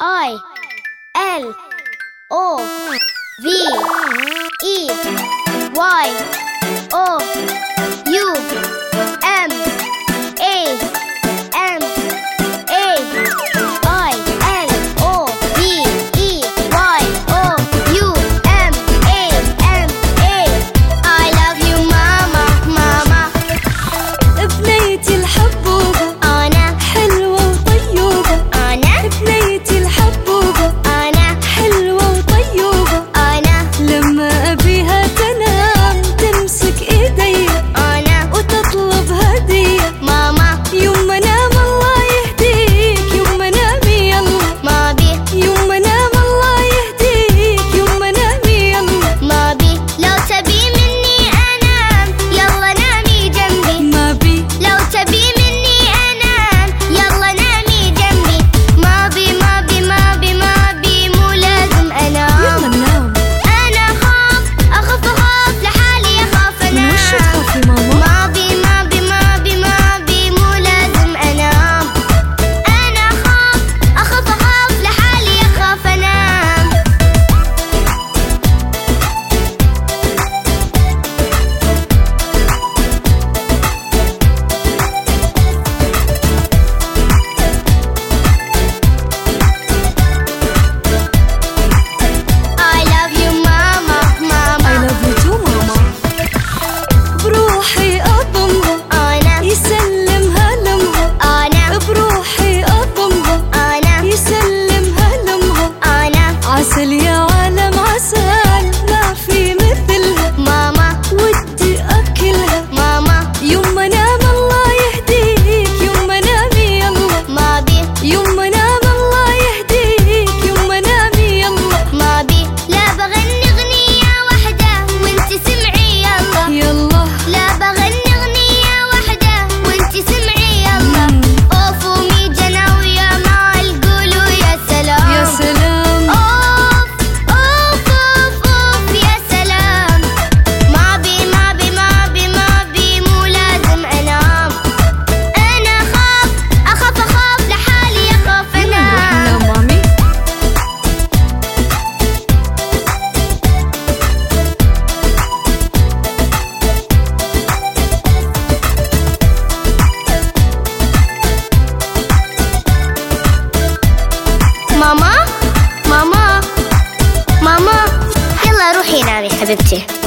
I L O V E Y prezencie.